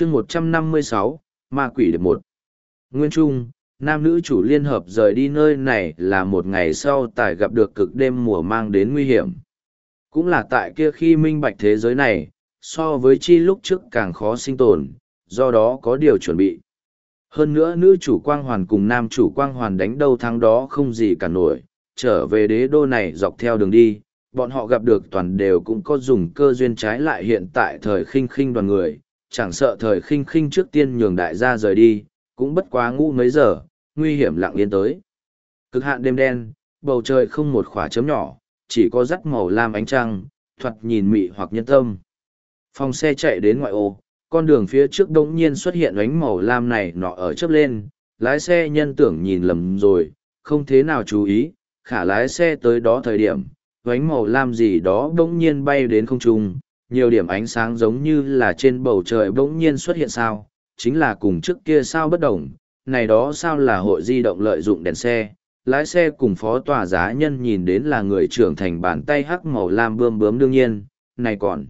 chương một trăm năm mươi sáu, ma quỷ điệp một. Nguyên trung, nam nữ chủ liên hợp rời đi nơi này là một ngày sau tài gặp được cực đêm mùa mang đến nguy hiểm. Cũng là tại kia khi minh bạch thế giới này, so với chi lúc trước càng khó sinh tồn, do đó có điều chuẩn bị. Hơn nữa nữ chủ quang hoàn cùng nam chủ quang hoàn đánh đâu thắng đó không gì cả nổi, trở về đế đô này dọc theo đường đi, bọn họ gặp được toàn đều cũng có dùng cơ duyên trái lại hiện tại thời khinh khinh đoàn người chẳng sợ thời khinh khinh trước tiên nhường đại gia rời đi, cũng bất quá ngủ mấy giờ, nguy hiểm lặng yên tới. Cực hạn đêm đen, bầu trời không một khỏa chấm nhỏ, chỉ có rắc màu lam ánh trăng, thoạt nhìn mị hoặc nhân tâm. Phòng xe chạy đến ngoại ô, con đường phía trước đống nhiên xuất hiện ánh màu lam này nọ ở chớp lên, lái xe nhân tưởng nhìn lầm rồi, không thế nào chú ý, khả lái xe tới đó thời điểm, ánh màu lam gì đó đống nhiên bay đến không trung nhiều điểm ánh sáng giống như là trên bầu trời bỗng nhiên xuất hiện sao chính là cùng trước kia sao bất đồng này đó sao là hội di động lợi dụng đèn xe lái xe cùng phó tòa giá nhân nhìn đến là người trưởng thành bàn tay hắc màu lam bươm bướm đương nhiên này còn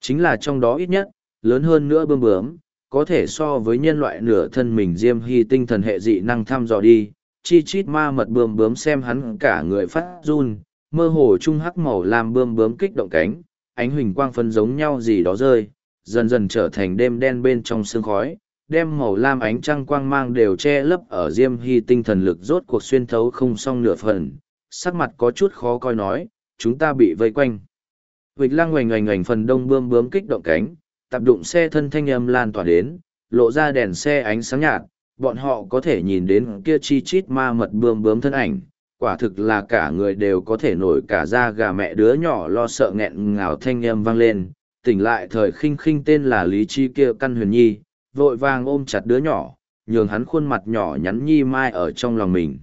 chính là trong đó ít nhất lớn hơn nữa bươm bướm, có thể so với nhân loại nửa thân mình diêm hy tinh thần hệ dị năng thăm dò đi, chi chít ma mật bươm bướm xem hắn cả người phát run, mơ hồ trung hắc màu làm bươm bướm kích động cánh, ánh huỳnh quang phân giống nhau gì đó rơi, dần dần trở thành đêm đen bên trong sương khói, đem màu lam ánh trăng quang mang đều che lấp ở diêm hy tinh thần lực rốt cuộc xuyên thấu không xong nửa phần, sắc mặt có chút khó coi nói, chúng ta bị vây quanh. Vịt lang ngoảnh ngoảnh ngoảnh phần đông bươm bướm kích động cánh, tập đụng xe thân thanh âm lan tỏa đến, lộ ra đèn xe ánh sáng nhạt, bọn họ có thể nhìn đến kia chi chít ma mật bươm bướm thân ảnh, quả thực là cả người đều có thể nổi cả da gà mẹ đứa nhỏ lo sợ nghẹn ngào thanh âm vang lên, tỉnh lại thời khinh khinh tên là Lý Chi kia căn huyền nhi, vội vàng ôm chặt đứa nhỏ, nhường hắn khuôn mặt nhỏ nhắn nhi mai ở trong lòng mình.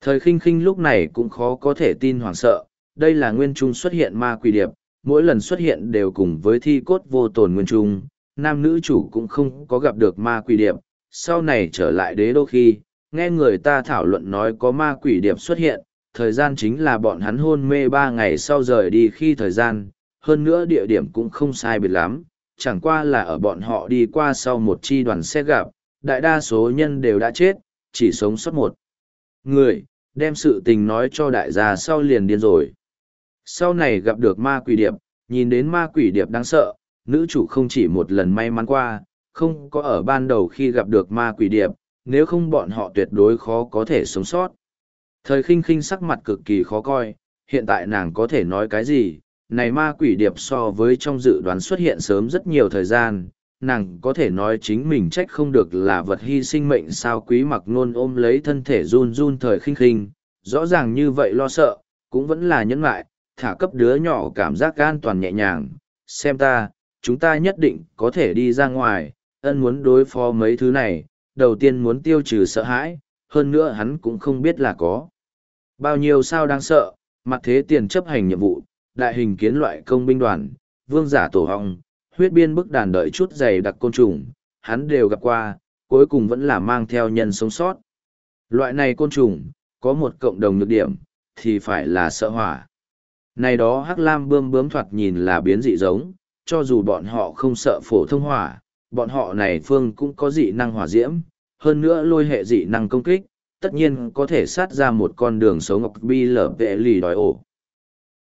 Thời khinh khinh lúc này cũng khó có thể tin hoảng sợ, đây là nguyên trung xuất hiện ma quỷ điệp, mỗi lần xuất hiện đều cùng với thi cốt vô tồn nguyên trung, nam nữ chủ cũng không có gặp được ma quỷ điệp, sau này trở lại đế đô khi, nghe người ta thảo luận nói có ma quỷ điệp xuất hiện, thời gian chính là bọn hắn hôn mê ba ngày sau rời đi khi thời gian, hơn nữa địa điểm cũng không sai biệt lắm, chẳng qua là ở bọn họ đi qua sau một chi đoàn xe gặp, đại đa số nhân đều đã chết, chỉ sống sót một người, đem sự tình nói cho đại gia sau liền điên rồi. Sau này gặp được ma quỷ điệp, nhìn đến ma quỷ điệp đáng sợ, nữ chủ không chỉ một lần may mắn qua, không có ở ban đầu khi gặp được ma quỷ điệp, nếu không bọn họ tuyệt đối khó có thể sống sót. Thời khinh khinh sắc mặt cực kỳ khó coi, hiện tại nàng có thể nói cái gì, này ma quỷ điệp so với trong dự đoán xuất hiện sớm rất nhiều thời gian, nàng có thể nói chính mình trách không được là vật hy sinh mệnh sao quý mặc nôn ôm lấy thân thể run run thời khinh khinh, rõ ràng như vậy lo sợ, cũng vẫn là nhẫn lại, thả cấp đứa nhỏ cảm giác an toàn nhẹ nhàng, xem ta, chúng ta nhất định có thể đi ra ngoài, ân muốn đối phó mấy thứ này, đầu tiên muốn tiêu trừ sợ hãi, hơn nữa hắn cũng không biết là có. Bao nhiêu sao đang sợ, mặt thế tiền chấp hành nhiệm vụ, đại hình kiến loại công binh đoàn, vương giả tổ hong, huyết biên bức đàn đợi chút dày đặc côn trùng, hắn đều gặp qua, cuối cùng vẫn là mang theo nhân sống sót. Loại này côn trùng, có một cộng đồng nhược điểm, thì phải là sợ hỏa. Này đó hắc lam bươm bướm thoạt nhìn là biến dị giống, cho dù bọn họ không sợ phổ thông hỏa, bọn họ này phương cũng có dị năng hỏa diễm, hơn nữa lôi hệ dị năng công kích, tất nhiên có thể sát ra một con đường sống ngọc bi lở vệ lì đòi ổ.